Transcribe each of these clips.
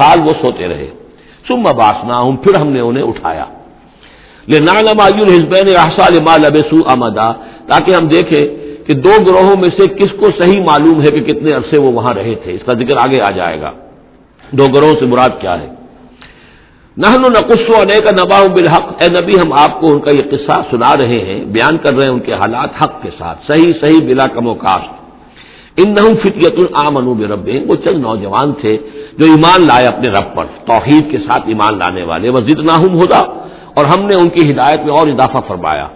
سال وہ سوتے رہے۔ سم باسنا ہوں پھر ہم نے انہیں اٹھایا۔ لے نالمبین احسال لبسو امدا تاکہ ہم دیکھیں کہ دو گروہوں میں سے کس کو صحیح معلوم ہے کہ کتنے عرصے وہ وہاں رہے تھے۔ اس کا ذکر آگے آ جائے گا۔ دو گروہوں سے مراد کیا ہے؟ نہن و نقص و علیہ کا نبا بالحق۔ اے نبی، ہم آپ کو ان کا یہ قصہ سنا رہے ہیں، بیان کر رہے ہیں ان کے حالات حق کے ساتھ۔ صحیح صحیح، بلا کم و کاشت ان نہ فطیت العام انوب رب وہ چند نوجوان تھے جو ایمان لائے اپنے رب پر، توحید کے ساتھ ایمان لانے والے وہ ضد نہ ہوتا اور ہم نے ان کی ہدایت میں اور اضافہ فرمایا۔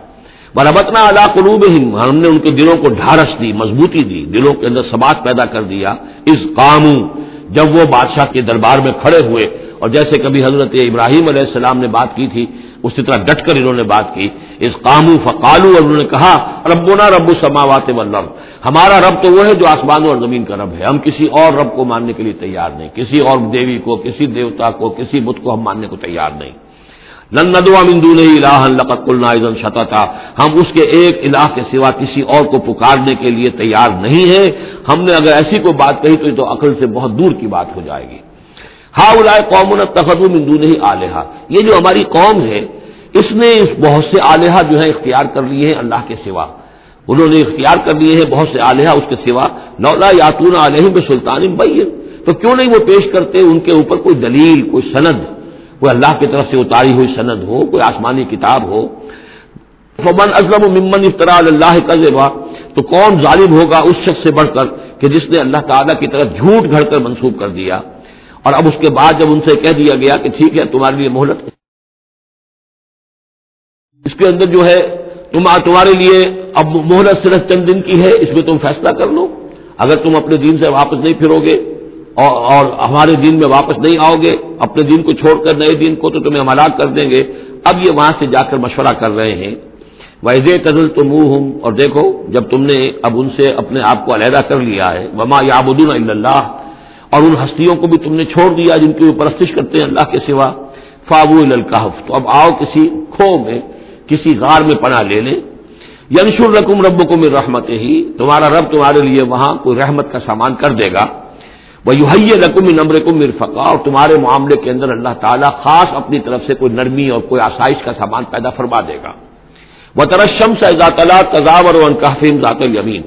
بربتنا اللہ قلوب ہم نے ان کے دلوں کو ڈھارس دی، مضبوطی دی، دلوں کے اندر سبات پیدا کر دیا۔ اس قانون جب وہ بادشاہ کے دربار میں کھڑے ہوئے، اور جیسے کبھی حضرت ابراہیم علیہ السلام نے بات کی تھی اسی طرح ڈٹ کر انہوں نے بات کی اس قامو فقالو اور انہوں نے کہا، ربنا رب سماوات والارض، ہمارا رب تو وہ ہے جو آسمان اور زمین کا رب ہے، ہم کسی اور رب کو ماننے کے لیے تیار نہیں، کسی اور دیوی کو، کسی دیوتا کو، کسی بت کو ہم ماننے کو تیار نہیں۔ نن ندوا مندو نہیں الہ لقت النا شتا تھا ہم اس کے ایک الہ کے سوا کسی اور کو پکارنے کے لیے تیار نہیں ہے ہم نے اگر ایسی کوئی بات کہی تو یہ تو عقل سے بہت دور کی بات ہو جائے گی۔ ہا الائے قوم تخد مندو نہیں آلیہ یہ جو ہماری قوم ہے، اس نے اس بہت سے آلیہ جو ہے اختیار کر لیے ہیں اللہ کے سوا۔ انہوں نے اختیار کر لیے ہیں بہت سے آلیہ اس کے سوا۔ نولا یاتون علیہ بے سلطان بین۔ تو کیوں نہیں وہ پیش کرتے ان کے اوپر کوئی دلیل، کوئی سند؟ کوئی اللہ کی طرف سے اتاری ہوئی سند ہو، کوئی آسمانی کتاب ہو۔ فمن ازلم ممن افطرا اللہ کا تو کون ظالم ہوگا اس شخص سے بڑھ کر کہ جس نے اللہ تعالیٰ کی طرف جھوٹ گھڑ کر منسوخ کر دیا۔ اور اب اس کے بعد جب ان سے کہہ دیا گیا کہ ٹھیک ہے، تمہارے لیے مہلت اس کے اندر جو ہے، تم تمہارے لیے اب مہلت صرف چند دن کی ہے، اس میں تم فیصلہ کر لو۔ اگر تم اپنے دین سے واپس نہیں پھرو گے اور اور ہمارے دین میں واپس نہیں آؤ گے، اپنے دین کو چھوڑ کر نئے دین کو تو تمہیں ہم ہلاک کر دیں گے۔ اب یہ وہاں سے جا کر مشورہ کر رہے ہیں۔ ویز تزل تو منہ ہوں اور دیکھو، جب تم نے اب ان سے اپنے آپ کو علیحدہ کر لیا ہے۔ وما یابدون اللہ اور ان ہستیوں کو بھی تم نے چھوڑ دیا جن کی وہ پرستش کرتے ہیں اللہ کے سوا۔ فابو الکحف تو اب آؤ کسی کھو میں، کسی غار میں پناہ لے لیں۔ ینشر رقم رب کو میر رحمت ہی تمہارا رب تمہارے لیے وہاں کوئی رحمت کا سامان کر دے گا۔ وہ یو رقم نمبر کو مرفقا۔ اور تمہارے معاملے کے اندر اللہ تعالیٰ خاص اپنی طرف سے کوئی نرمی اور کوئی آسائش کا سامان پیدا فرما دے گا۔ وہ ترشم سے ذات تضاور و انکافیم ذات الیمین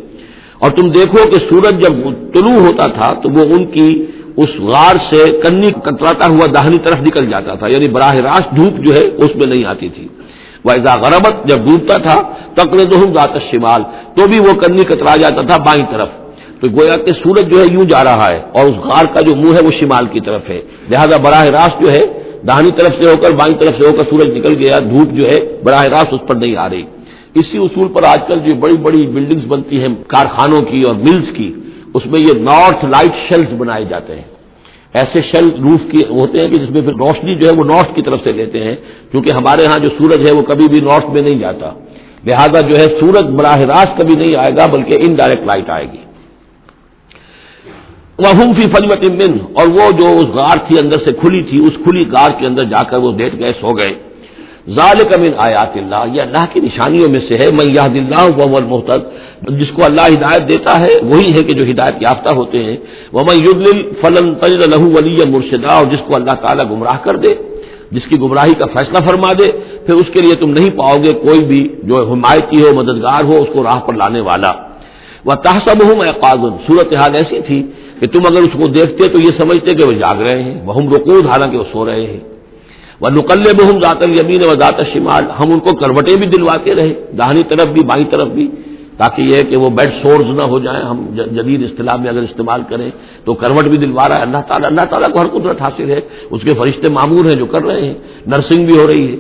اور تم دیکھو کہ سورج جب طلوع ہوتا تھا تو وہ ان کی اس غار سے کنی کتراتا ہوا داہنی طرف نکل جاتا تھا یعنی براہ راست دھوپ جو ہے اس میں نہیں آتی تھی۔ ویزا غربت، جب ڈوبتا تھا تکڑے تو ذات شمال تو بھی وہ کنی کترا جاتا تھا بائیں طرف۔ تو گویا کہ سورج جو ہے یوں جا رہا ہے اور اس غار کا جو منہ ہے وہ شمال کی طرف ہے۔ لہذا براہ راست جو ہے داہنی طرف سے ہو کر بائیں طرف سے ہو کر سورج نکل گیا، دھوپ جو ہے براہ راست اس پر نہیں آ رہی۔ اسی اصول پر آج کل جو بڑی بڑی بلڈنگز بنتی ہیں، کارخانوں کی اور ملز کی، اس میں یہ نارتھ لائٹ شیلز بنائے جاتے ہیں۔ ایسے شیل روف کی ہوتے ہیں کہ جس میں پھر روشنی جو ہے وہ نارتھ کی طرف سے لیتے ہیں، کیونکہ ہمارے ہاں جو سورج ہے وہ کبھی بھی نارتھ میں نہیں جاتا۔ لہذا جو ہے سورج براہ راست کبھی نہیں آئے گا، بلکہ انڈائریکٹ لائٹ آئے گی۔ وہ فی فجمت من اور وہ جو اس غار تھی اندر سے کھلی تھی، اس کھلی غار کے اندر جا کر وہ لیٹ گئے، سو گئے۔ ظال کمن آیات اللہ، یہ اللہ کی نشانیوں میں سے ہے میں یاد اللہ و محتد جس کو اللہ ہدایت دیتا ہے، وہی ہے کہ جو ہدایت یافتہ ہوتے ہیں۔ وہ میں یدل فلن تج لہو ولی مرشدہ اور جس کو اللہ تعالیٰ گمراہ کر دے، جس کی گمراہی کا فیصلہ فرما دے، پھر اس کے لیے تم نہیں پاؤ گے کوئی بھی جو حمایتی ہو، مددگار ہو، اس کو راہ پر لانے والا۔ وہ تحسب ہوں میں قاضن صورت حال ایسی تھی کہ تم اگر اس کو دیکھتے تو یہ سمجھتے کہ وہ جاگ رہے ہیں وہ ہم رقود، حالانکہ وہ سو رہے ہیں۔ وہ نقل بہم ذات الیمین و ذات شمال ہم ان کو کروٹیں بھی دلواتے رہے، داہنی طرف بھی، بائیں طرف بھی، تاکہ یہ کہ وہ بیڈ سورز نہ ہو جائیں، ہم جدید اصطلاح میں اگر استعمال کریں تو کروٹ بھی دلوا رہا ہے۔ اللہ تعالیٰ اللہ تعالیٰ کو ہر قدرت حاصل ہے، اس کے فرشتے معمور ہیں جو کر رہے ہیں، نرسنگ بھی ہو رہی ہے۔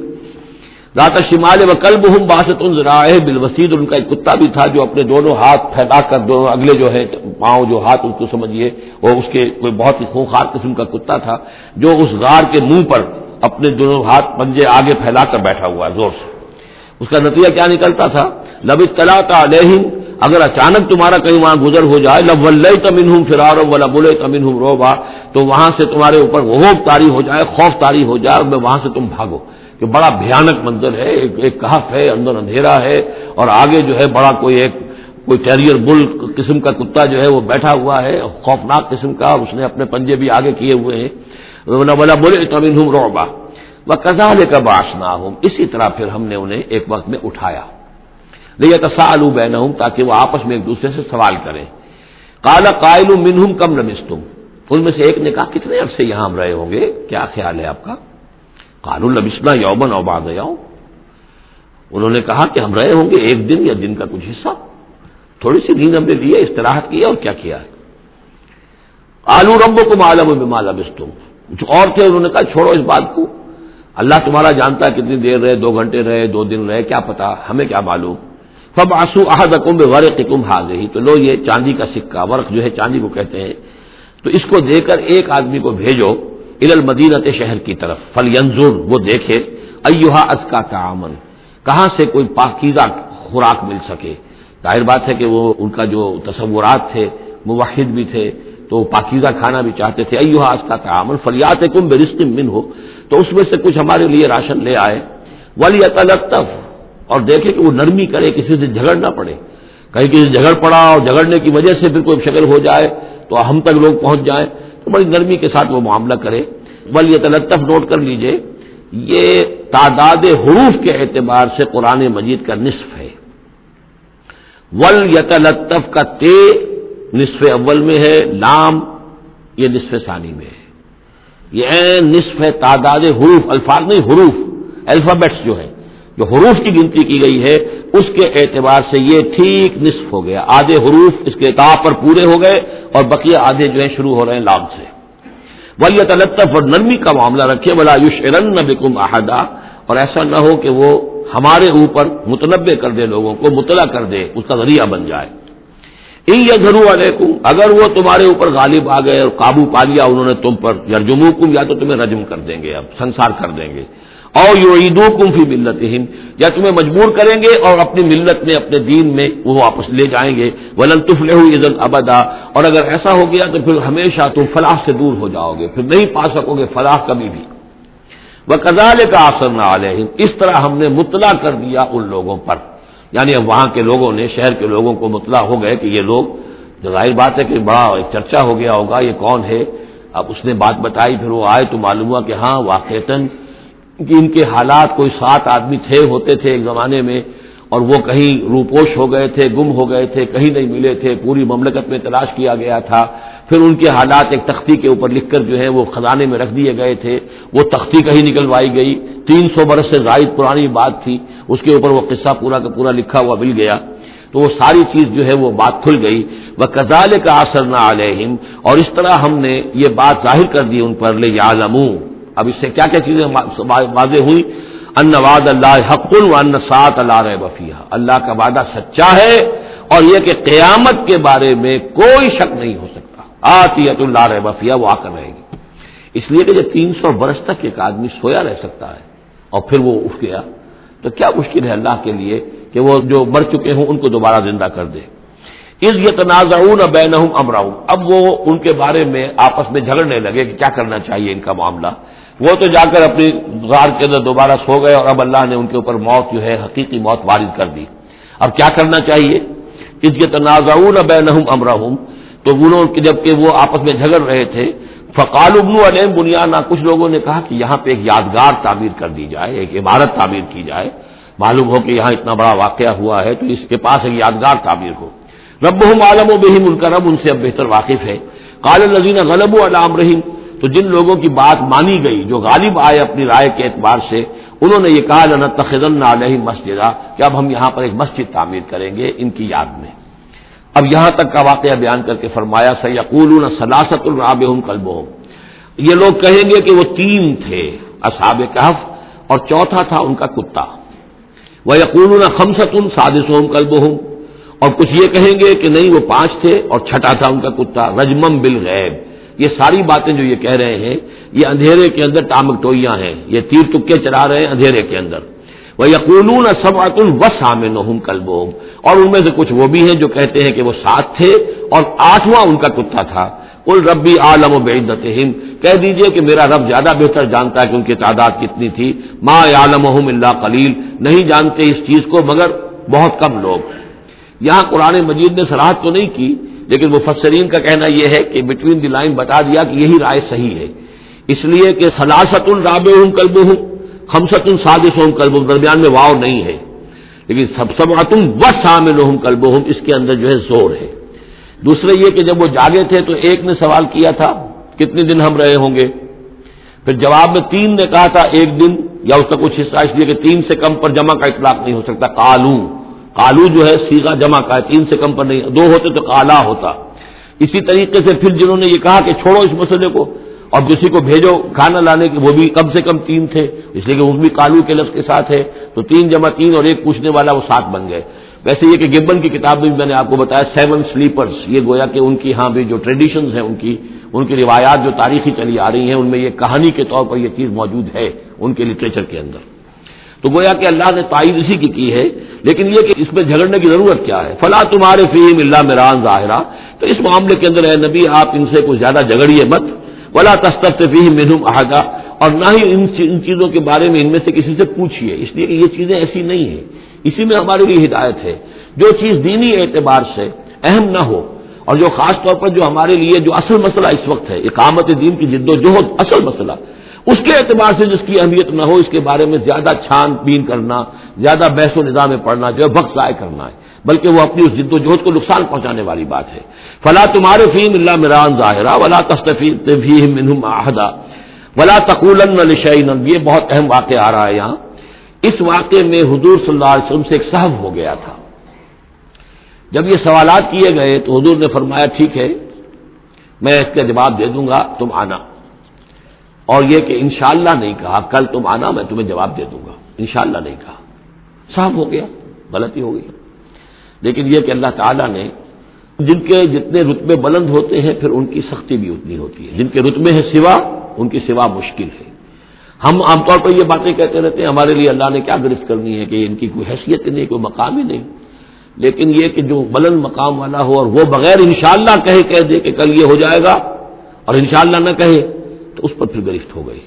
ذات شمال و کل بہم باسط ذرائع بالوسید ان کا ایک کتا بھی تھا جو اپنے دونوں ہاتھ پھیلا کر دونوں اگلے جو ہے، پاؤں جو ہاتھ اس کو سمجھیے، وہ اس کے کوئی بہت ہی خونخار قسم کا کتا تھا، جو اس غار کے منہ پر اپنے دونوں ہاتھ پنجے آگے پھیلا کر بیٹھا ہوا ہے، زور سے۔ اس کا نتیجہ کیا نکلتا تھا؟ لب اطلاع کا اگر اچانک تمہارا کہیں وہاں گزر ہو جائے لب ول تمن ہوں فرار ولا بولے تمن ہوں روبا تو وہاں سے تمہارے اوپر غوب تاری ہو جائے، خوف تاری ہو جائے، اور میں وہاں سے تم بھاگو۔ کہ بڑا بھیانک منظر ہے، ایک ایک کہف ہے، اندر اندھیرا ہے، اور آگے جو ہے بڑا کوئی ایک کوئی ٹیریئر بل قسم کا کتا جو ہے وہ بیٹھا ہوا ہے، خوفناک قسم کا اس نے اپنے پنجے بھی آگے کیے ہوئے ہیں۔ بولا بولے روبا وہ کزال کا باشنا ہوں اسی طرح پھر ہم نے انہیں ایک وقت میں اٹھایا۔ لیا تصا الو بین ہوں تاکہ وہ آپس میں ایک دوسرے سے سوال کریں۔ کالا قائل منہم کم رمس تم ان میں سے ایک نے کہا، کتنے عرصے یہاں ہم رہے ہوں گے؟ کیا خیال ہے آپ کا؟ قانون البسنا یومن اوباد یاؤ انہوں نے کہا کہ ہم رہے ہوں گے ایک دن یا دن کا کچھ حصہ۔ تھوڑی سی نیند ہم نے لی استراحت کیا اور کیا کیا ہے؟ آلو رمبو کو معلوم میں مالا بس کچھ اور تھے، انہوں نے کہا چھوڑو اس بات کو۔ اللہ تمہارا جانتا ہے کتنی دیر رہے، دو گھنٹے رہے، دو دن رہے، کیا پتا، ہمیں کیا معلوم۔ فب آسو احد اکم ورق کم ہی تو لو یہ چاندی کا سکہ، ورق جو ہے چاندی کو کہتے ہیں۔ تو اس کو دے کر ایک آدمی کو بھیجو ال المدینت شہر کی طرف۔ فل ینزور وہ دیکھے ایوہا از کا تعامن کہاں سے کوئی پاکیزہ خوراک مل سکے؟ ظاہر بات ہے کہ وہ ان کا جو تصورات تھے، موحد بھی تھے تو پاکیزہ کھانا بھی چاہتے تھے۔ ایوہا از کا تعامن فلیات کم بے من ہو تو اس میں سے کچھ ہمارے لیے راشن لے آئے۔ ولی تلطف اور دیکھے کہ وہ نرمی کرے، کسی سے جھگڑ نہ پڑے۔ کہیں کسی سے جھگڑ پڑا اور جھگڑنے کی وجہ سے پھر کوئی شکل ہو جائے تو ہم تک لوگ پہنچ جائیں۔ تو بڑی نرمی کے ساتھ وہ معاملہ کرے۔ ولی تلطف نوٹ کر لیجیے، یہ تعداد حروف کے اعتبار سے قرآن مجید کا نصف ہے۔ ول یتلطف کا تے نصف اول میں ہے، لام یہ نصف ثانی میں ہے۔ یہ نصف، تعداد، حروف، الفاظ نہیں، حروف الفابیٹس جو ہے جو حروف کی گنتی کی گئی ہے، اس کے اعتبار سے یہ ٹھیک نصف ہو گیا۔ آدھے حروف اس کے کتاب پر پورے ہو گئے اور بقیہ آدھے جو ہیں شروع ہو رہے ہیں لام سے۔ ولیت الطف اور نرمی کا معاملہ رکھے بلا یوش رن بکم احدہ اور ایسا نہ ہو کہ وہ ہمارے اوپر متنوع کر دے، لوگوں کو مطلع کر دے، اس کا ذریعہ بن جائے۔ ان یہ گھرو علیکم، اگر وہ تمہارے اوپر غالب آ گئے اور قابو پا لیا انہوں نے تم پر یرجمو یا تو تمہیں رجم کر دیں گے، اب سنسار کر دیں گے۔ اور یو عیدو کم فی ملت یا تمہیں مجبور کریں گے اور اپنی ملت میں، اپنے دین میں وہ واپس لے جائیں گے۔ ولن تفلح عزت ابدا، اور اگر ایسا ہو گیا تو پھر ہمیشہ تم فلاح سے دور ہو جاؤ گے، پھر نہیں پا سکو گے فلاح کبھی بھی۔ وہ کزال کا اثر نہ علیہ اس طرح ہم نے مطلع کر دیا ان لوگوں پر۔ یعنی اب وہاں کے لوگوں نے، شہر کے لوگوں کو مطلع ہو گئے کہ یہ لوگ ظاہر بات ہے کہ بڑا ایک چرچا ہو گیا ہوگا، یہ کون ہے؟ اب اس نے بات بتائی، پھر وہ آئے تو معلوم ہوا کہ ہاں واقعتاً کہ ان کے حالات کوئی سات آدمی تھے، ہوتے تھے ایک زمانے میں، اور وہ کہیں روپوش ہو گئے تھے، گم ہو گئے تھے، کہیں نہیں ملے تھے، پوری مملکت میں تلاش کیا گیا تھا۔ پھر ان کے حالات ایک تختی کے اوپر لکھ کر جو ہے وہ خزانے میں رکھ دیے گئے تھے، وہ تختی کہیں نکلوائی گئی۔ تین سو برس سے زائد پرانی بات تھی، اس کے اوپر وہ قصہ پورا کا پورا لکھا ہوا مل گیا۔ تو وہ ساری چیز جو ہے وہ بات کھل گئی۔ وہ کزال کا اثر نہ علیہم اور اس طرح ہم نے یہ بات ظاہر کر دی ان پر لے یا اب اس سے کیا کیا چیزیں واضح ہوئی؟ ان واد اللہ حق ان سات اللہ رہ اللہ کا وعدہ سچا ہے اور یہ کہ قیامت کے بارے میں کوئی شک نہیں ہو سکتا۔ آتی اللہ رہ بفیہ وہ آ کر رہے گی۔ اس لیے کہ جب تین سو برس تک ایک آدمی سویا رہ سکتا ہے اور پھر وہ اٹھ گیا، تو کیا مشکل ہے اللہ کے لیے کہ وہ جو مر چکے ہوں ان کو دوبارہ زندہ کر دے۔ اس یہ تنازع بین امراؤں اب وہ ان کے بارے میں آپس میں جھگڑنے لگے کہ کیا کرنا چاہیے ان کا معاملہ۔ وہ تو جا کر اپنی غار کے اندر دوبارہ سو گئے اور اب اللہ نے ان کے اوپر موت جو ہے، حقیقی موت وارد کر دی۔ اب کیا کرنا چاہیے؟ اس کے تنازع بین امراؤں تو انہوں جبکہ وہ آپس میں جھگڑ رہے تھے فقال ابن علیہ بنیادہ کچھ لوگوں نے کہا کہ یہاں پہ ایک یادگار تعمیر کر دی جائے، ایک عمارت تعمیر کی جائے۔ معلوم ہو کہ یہاں اتنا بڑا واقعہ ہوا ہے، تو اس کے پاس ایک یادگار تعمیر ہو۔ رب عالم و بہم ان کا رب ان سے اب بہتر واقف ہے۔ کال الزین غلب و علام رحیم تو جن لوگوں کی بات مانی گئی، جو غالب آئے اپنی رائے کے اعتبار سے، انہوں نے یہ کہا لنا تخن علیہ مسجدہ کہ اب ہم یہاں پر ایک مسجد تعمیر کریں گے ان کی یاد میں۔ اب یہاں تک کا واقعہ بیان کر کے فرمایا سیقول سلاست الراب کلب یہ لوگ کہیں گے کہ وہ تین تھے، اصحاب کہف اور چوتھا تھا ان کا کتا۔ وہ یقول خمسط ان سادس کلب اور کچھ یہ کہیں گے کہ نہیں، وہ پانچ تھے اور چھٹا تھا ان کا کتا رجمم بالغیب۔ یہ ساری باتیں جو یہ کہہ رہے ہیں، یہ اندھیرے کے اندر ٹامک ٹوئیاں ہیں۔ یہ تیر تکے چلا رہے ہیں اندھیرے کے اندر۔ وہ یقون سب اتن وس حامن کلب اور ان میں سے کچھ وہ بھی ہیں جو کہتے ہیں کہ وہ سات تھے اور آٹھواں ان کا کتا تھا۔ کل ربی عالم و بعدت ہند کہہ دیجیے کہ میرا رب زیادہ بہتر جانتا ہے کہ ان کی تعداد کتنی تھی۔ ما عالم اللہ قلیل نہیں جانتے اس چیز کو مگر بہت کم لوگ۔ یہاں قرآن مجید نے سراہد تو نہیں کی، لیکن مفسرین کا کہنا یہ ہے کہ بٹوین دی لائن بتا دیا کہ یہی رائے صحیح ہے۔ اس لیے کہ سلاست الراب ہوں کلب ہوں خمسط السادس ہوں کلب درمیان میں واؤ نہیں ہے۔ لیکن سب سب تم و شامل ہوں کلب اس کے اندر جو ہے زور ہے۔ دوسرے یہ کہ جب وہ جاگے تھے تو ایک نے سوال کیا تھا، کتنے دن ہم رہے ہوں گے؟ پھر جواب میں تین نے کہا تھا، ایک دن، یا اس کا کچھ حصہ اس لیے کہ تین سے کم پر جمع کا اطلاق نہیں ہو سکتا کالو کالو جو ہے سیگا جمع کا ہے، تین سے کم پر نہیں۔ دو ہوتے تو کالا ہوتا۔ اسی طریقے سے پھر جنہوں نے یہ کہا کہ چھوڑو اس مسئلے کو اور کسی کو بھیجو، کھانا لانے کے، وہ بھی کم سے کم تین تھے، اس لیے کہ وہ بھی کالو کے لفظ کے ساتھ ہے۔ تو تین جمع تین اور ایک پوچھنے والا وہ سات بن گئے۔ ویسے یہ کہ گبن کی کتاب میں بھی میں نے آپ کو بتایا سیون سلیپرز یہ گویا کہ ان کی ہاں بھی جو ٹریڈیشنز ہیں ان کی ان کی روایات جو تاریخی چلی آ رہی ہیں، ان میں یہ کہانی کے طور پر یہ چیز موجود ہے ان کے لٹریچر کے اندر۔ تو گویا کہ اللہ نے تائید اسی کی کی ہے، لیکن یہ کہ اس میں جھگڑنے کی ضرورت کیا ہے۔ فلاں تمہارے فیم اللہ مران ظاہرہ۔ تو اس معاملے کے اندر ہے نبی، آپ ان سے کچھ زیادہ جھگڑیے مت۔ ولا تستف فیم منہم اور نہ ہی ان چیزوں کے بارے میں ان میں سے کسی سے پوچھیے اس لیے کہ یہ چیزیں ایسی نہیں ہیں۔ اسی میں ہمارے لیے ہدایت ہے۔ جو چیز دینی اعتبار سے اہم نہ ہو اور جو خاص طور پر جو ہمارے لیے جو اصل مسئلہ اس وقت ہے، اقامت دین کی جد و جہد اصل مسئلہ، اس کے اعتبار سے جس کی اہمیت نہ ہو، اس کے بارے میں زیادہ چھان بین کرنا، زیادہ بحث و نظام میں پڑھنا، جو ہے وقت ضائع کرنا ہے۔ بلکہ وہ اپنی اس جد و جہد کو نقصان پہنچانے والی بات ہے۔ فلاں تمہارے فیم اللہ مران ظاہرہ ولا تصطفیم احدا ولا تقول یہ بہت اہم واقع آ رہا ہے یہاں۔ اس واقعے میں حضور صلی اللہ علیہ وسلم سے ایک صحب ہو گیا تھا۔ جب یہ سوالات کیے گئے تو حضور نے فرمایا، ٹھیک ہے، میں اس کا جواب دے دوں گا، تم آنا۔ اور یہ کہ انشاءاللہ نہیں کہا، کل تم آنا، میں تمہیں جواب دے دوں گا۔ انشاءاللہ نہیں کہا۔ صاحب ہو گیا، غلطی ہو گئی۔ لیکن یہ کہ اللہ تعالیٰ نے جن کے جتنے رتبے بلند ہوتے ہیں، پھر ان کی سختی بھی اتنی ہوتی ہے۔ جن کے رتبے ہیں سوا، ان کی سوا مشکل ہے۔ ہم عام طور پر یہ باتیں کہتے رہتے ہیں، ہمارے لیے اللہ نے کیا گرفت کرنی ہے کہ ان کی کوئی حیثیت نہیں، کوئی مقام ہی نہیں۔ لیکن یہ کہ جو بلند مقام والا ہو اور وہ بغیر انشاءاللہ کہے، کہہ دے کہ کل یہ ہو جائے گا اور انشاءاللہ نہ کہے، تو اس پر پھر گرفت ہو گئی۔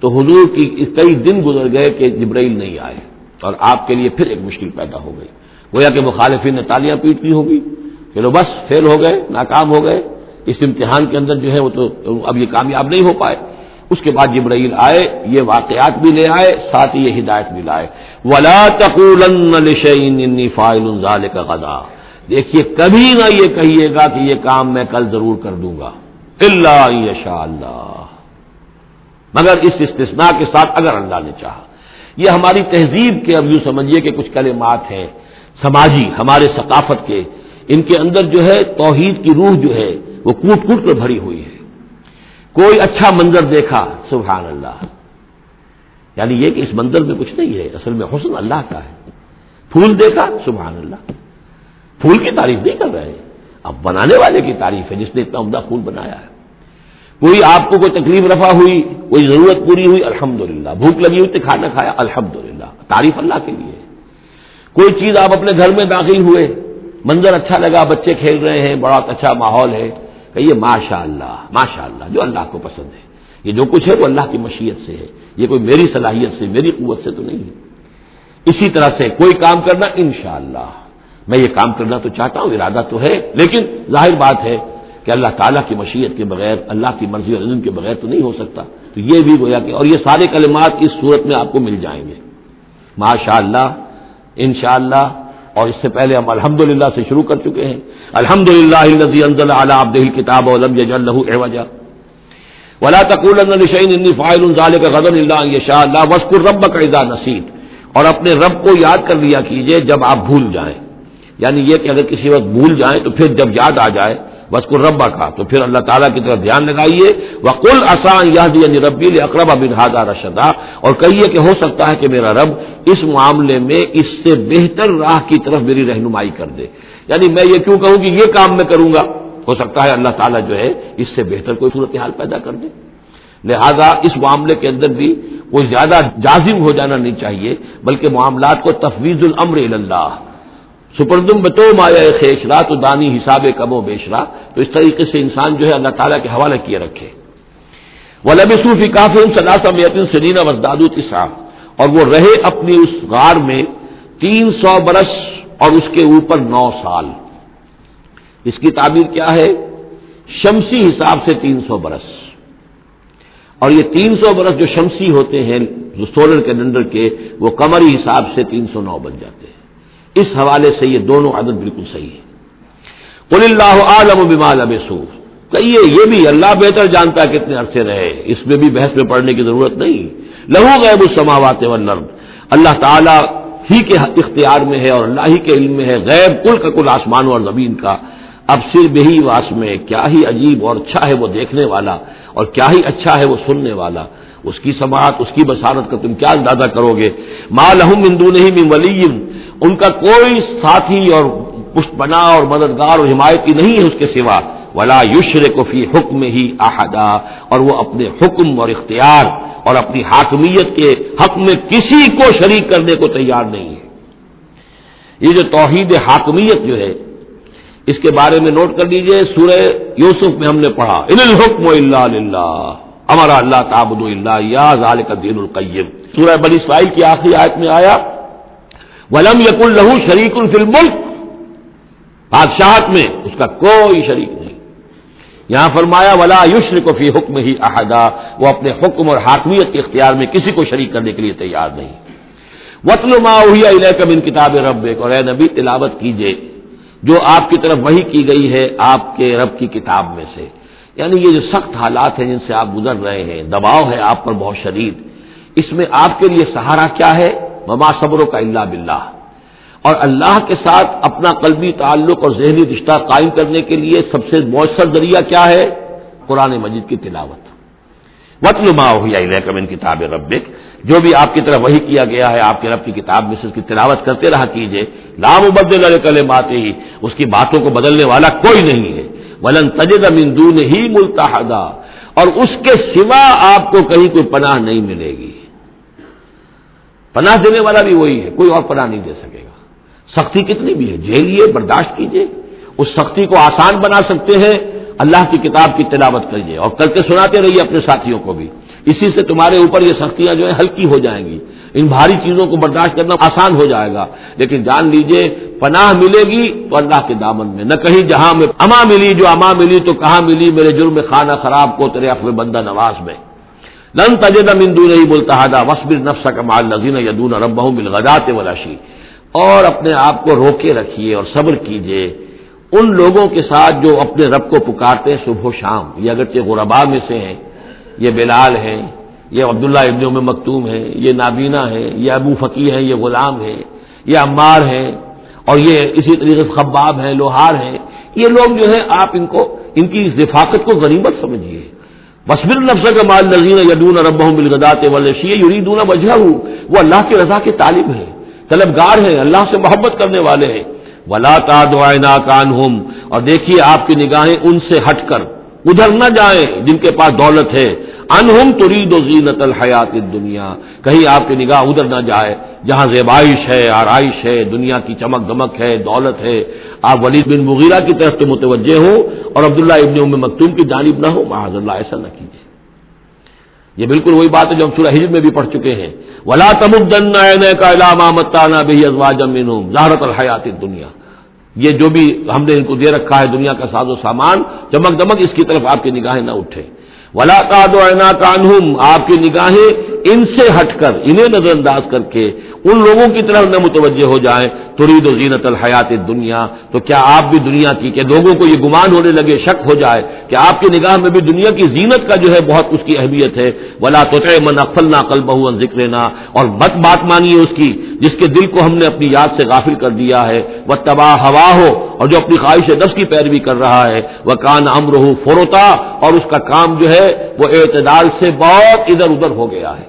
تو حضور کی کئی دن گزر گئے کہ جبرائیل نہیں آئے اور آپ کے لیے پھر ایک مشکل پیدا ہو گئی۔ گویا کہ مخالفین نے تالیاں پیٹ لی ہوگی چلو بس فیل ہو گئے، ناکام ہو گئے۔ اس امتحان کے اندر جو ہے وہ تو اب یہ کامیاب نہیں ہو پائے۔ اس کے بعد جبرائیل آئے، یہ واقعات بھی لے آئے، ساتھ ہی یہ ہدایت بھی لائے۔ ولا فائل کا غذا دیکھیے، کبھی نہ یہ کہیے گا کہ یہ کام میں کل ضرور کر دوں گا۔ اللہ یشاء اللہ مگر اس استثناء کے ساتھ اگر اللہ نے چاہا۔ یہ ہماری تہذیب کے، اب یوں سمجھیے کہ کچھ کلمات ہیں۔ سماجی، ہمارے ثقافت کے، ان کے اندر جو ہے توحید کی روح جو ہے، وہ کوٹ کوٹ کر بھری ہوئی ہے۔ کوئی اچھا منظر دیکھا، سبحان اللہ۔ یعنی یہ کہ اس منظر میں کچھ نہیں ہے، اصل میں حسن اللہ کا ہے۔ پھول دیکھا، سبحان اللہ۔ پھول کی تعریف نہیں کر رہے۔ اب بنانے والے کی تعریف ہے، جس نے اتنا عمدہ پھول بنایا ہے۔ کوئی آپ کو کوئی تکلیف رفع ہوئی، کوئی ضرورت پوری ہوئی، الحمدللہ۔ بھوک لگی ہوئی تو کھانا کھایا، الحمدللہ۔ تعریف اللہ کے لیے۔ کوئی چیز آپ اپنے گھر میں داخل ہوئے، منظر اچھا لگا، بچے کھیل رہے ہیں، بڑا اچھا ماحول ہے کہیے ماشاء اللہ ماشاء اللہ جو اللہ کو پسند ہے، یہ جو کچھ ہے وہ اللہ کی مشیت سے ہے، یہ کوئی میری صلاحیت سے، میری قوت سے تو نہیں ہے۔ اسی طرح سے کوئی کام کرنا، انشاءاللہ، میں یہ کام کرنا تو چاہتا ہوں، ارادہ تو ہے، لیکن ظاہر بات ہے کہ اللہ تعالیٰ کی مشیت کے بغیر، اللہ کی مرضی اور علم کے بغیر تو نہیں ہو سکتا۔ تو یہ بھی گویا کہ، اور یہ سارے کلمات اس صورت میں آپ کو مل جائیں گے۔ ماشاء اللہ ان شاء اللہ اور اس سے پہلے ہم الحمد سے شروع کر چکے ہیں۔ الحمد للہ کتاب ولا تقول کا اللہ شاء اللہ وسکر رب کا ادا نصیب اور اپنے رب کو یاد کر لیا کیجیے جب آپ بھول جائیں۔ یعنی یہ کہ اگر کسی وقت بھول جائیں تو پھر جب یاد آ جائے بس کو ربا کا تو پھر اللہ تعالیٰ کی طرف دھیان لگائیے۔ وہ کل آسان یاد یعنی ربی اقرب ابن ہادہ رشدا۔ اور کہیے کہ ہو سکتا ہے کہ میرا رب اس معاملے میں اس سے بہتر راہ کی طرف میری رہنمائی کر دے۔ یعنی میں یہ کیوں کہوں کہ یہ کام میں کروں گا؟ ہو سکتا ہے اللہ تعالیٰ جو ہے اس سے بہتر کوئی صورتحال پیدا کر دے۔ لہذا اس معاملے کے اندر بھی کوئی زیادہ جازم ہو جانا نہیں چاہیے، بلکہ معاملات کو تفویض الامر اللہ۔ سپردم بتو مایا خیشرا تو دانی حساب کم و بیشرا تو اس طریقے سے انسان جو ہے اللہ تعالیٰ کے حوالے کیے رکھے۔ وہ لب صوفی کافی سلاسا میتن سرینا وزداد الصاف اور وہ رہے اپنی اس غار میں تین سو برس اور اس کے اوپر نو سال۔ اس کی تعبیر کیا ہے؟ شمسی حساب سے تین سو برس۔ اور یہ تین سو برس جو شمسی ہوتے ہیں، جو سولر کیلنڈر کے، وہ کمری حساب سے تین سو نو بن جاتے ہیں۔ اس حوالے سے یہ دونوں عدد بالکل صحیح ہے۔ قل اللہ عالم و بمال اب کہیے، یہ بھی اللہ بہتر جانتا ہے کتنے عرصے رہے۔ اس میں بھی بحث میں پڑھنے کی ضرورت نہیں۔ لہو غیب السماوات والارض اللہ تعالیٰ ہی کے اختیار میں ہے اور اللہ ہی کے علم میں ہے۔ غیب کل کا کل آسمان اور زمین کا۔ اب صرف بہی واس میں کیا ہی عجیب اور اچھا ہے وہ دیکھنے والا اور کیا ہی اچھا ہے وہ سننے والا۔ اس کی سماعت، اس کی بسارت کا تم کیا اندازہ کرو گے؟ ماں لہم مندو نہیں ولی ان کا کوئی ساتھی اور پشت بنا اور مددگار اور حمایتی نہیں ہے اس کے سوا۔ ولا یشر فی حکم ہی احدا اور وہ اپنے حکم اور اختیار اور اپنی حاکمیت کے حق میں کسی کو شریک کرنے کو تیار نہیں ہے۔ یہ جو توحید حاکمیت جو ہے، اس کے بارے میں نوٹ کر لیجیے، سورہ یوسف میں ہم نے پڑھا، ان الحکم اللہ ہمارا اللہ تعبد اللہ یا ذالک دین القیم سورہ بنی اسرائیل کی آخری آیت میں آیا ولم یق الہو شریک الفل ملک بادشاہت میں اس کا کوئی شریک نہیں۔ یہاں فرمایا، ولا یشر کو فی حکم ہی احدا۔ وہ اپنے حکم اور حاکمیت کے اختیار میں کسی کو شریک کرنے کے لیے تیار نہیں۔ وطل ما ہوئی ان کتاب رب اور اے نبی، تلاوت کیجیے جو آپ کی طرف وہی کی گئی ہے، آپ کے رب کی کتاب میں سے۔ یعنی یہ جو سخت حالات ہیں جن سے آپ گزر رہے ہیں، دباؤ ہے آپ پر بہت شدید۔ اس میں آپ کے لیے سہارا کیا ہے؟ مما صبروں کا اللہ بلّہ اور اللہ کے ساتھ اپنا قلبی تعلق اور ذہنی رشتہ قائم کرنے کے لیے سب سے مؤثر ذریعہ کیا ہے؟ قرآن مجید کی تلاوت۔ وطل ما ہوئی کتاب ربک جو بھی آپ کی طرف وہی کیا گیا ہے، آپ کے رب کی کتاب میں سے اس کی تلاوت کرتے رہا کیجیے لام بدل کل باتیں ہی اس کی باتوں کو بدلنے والا کوئی نہیں ہے۔ ولن تجد امندون ہی ملتا اور اس کے سوا آپ کو کہیں کوئی پناہ نہیں ملے گی۔ پناہ دینے والا بھی وہی ہے، کوئی اور پناہ نہیں دے سکے گا۔ سختی کتنی بھی ہے جھیلیے برداشت کیجیے اس سختی کو آسان بنا سکتے ہیں۔ اللہ کی کتاب کی تلاوت کریے اور کر کے سناتے رہیے اپنے ساتھیوں کو بھی۔ اسی سے تمہارے اوپر یہ سختیاں جو ہیں ہلکی ہو جائیں گی۔ ان بھاری چیزوں کو برداشت کرنا آسان ہو جائے گا۔ لیکن جان لیجیے، پناہ ملے گی تو اللہ کے دامن میں۔ نہ کہیں جہاں میں اما ملی، جو اما ملی تو کہاں ملی؟ میرے جرم خانہ خراب کو تیرے اخب بندہ نواز میں۔ لن تجد مندو نہیں بولتا وسبر نفس کمال نظین یدون رب مل غدات ولاشی اور اپنے آپ کو روکے رکھیے اور صبر کیجیے ان لوگوں کے ساتھ جو اپنے رب کو پکارتے ہیں صبح و شام، یہ اگرچہ غربا میں سے ہیں، یہ بلال ہیں، یہ عبداللہ ابن میں مکتوم ہے یہ نابینا ہے یہ ابو فقی ہے یہ غلام ہے یہ عمار ہے اور یہ اسی طریقے سے خباب ہیں، لوہار ہیں۔ یہ لوگ جو ہے آپ ان کو، ان کی ذفاقت کو غریبت سمجھیے۔ بسبر نفس کا مال نظین یدون رب بالغدات ولشی یریدون وجہ وہ اللہ کی رضا کے طالب ہے، طلبگار ہیں، اللہ سے محبت کرنے والے ہیں۔ ولا تا دعائنا کان اور دیکھیے آپ کی نگاہیں ان سے ہٹ کر، ادھر نہ جائیں جن کے پاس دولت ہے۔ انہم ترید و زینت الحیات دنیا کہیں آپ کی نگاہ ادھر نہ جائے، جہاں زیبائش ہے آرائش ہے، دنیا کی چمک دمک ہے، دولت ہے۔ آپ ولید بن مغیرہ کی طرف تو متوجہ ہوں اور عبداللہ ابن ام مکتوم کی جانب نہ ہو معاذ اللہ، ایسا نہ کیجیے یہ بالکل وہی بات ہے جو ہم سورہ ہجر میں بھی پڑھ چکے ہیں۔ ولا تمدن کا علامہ بھی ازواج زہرت الحیات دنیا یہ جو بھی ہم نے ان کو دے رکھا ہے دنیا کا ساز و سامان، چمک دمک اس کی طرف آپ کی نگاہیں نہ اٹھے ولا کا کانہم آپ کی نگاہیں ان سے ہٹ کر، انہیں نظر انداز کر کے ان لوگوں کی طرف نہ متوجہ ہو جائیں ترید و زینت الحیات دنیا تو کیا آپ بھی دنیا کی، کہ لوگوں کو یہ گمان ہونے لگے، شک ہو جائے کہ آپ کی نگاہ میں بھی دنیا کی زینت کا جو ہے بہت اس کی اہمیت ہے۔ ولا تو من اقفلنا کل بہو ذکر نہ اور بد بات مانیے اس کی، جس کے دل کو ہم نے اپنی یاد سے غافل کر دیا ہے۔ وہ تباہ ہوا ہو اور جو اپنی خواہش نفس کی پیروی کر رہا ہے۔ وہ کان امرہ فروتا اور اس کا کام جو ہے، وہ اعتدال سے بہت ادھر ادھر ہو گیا ہے۔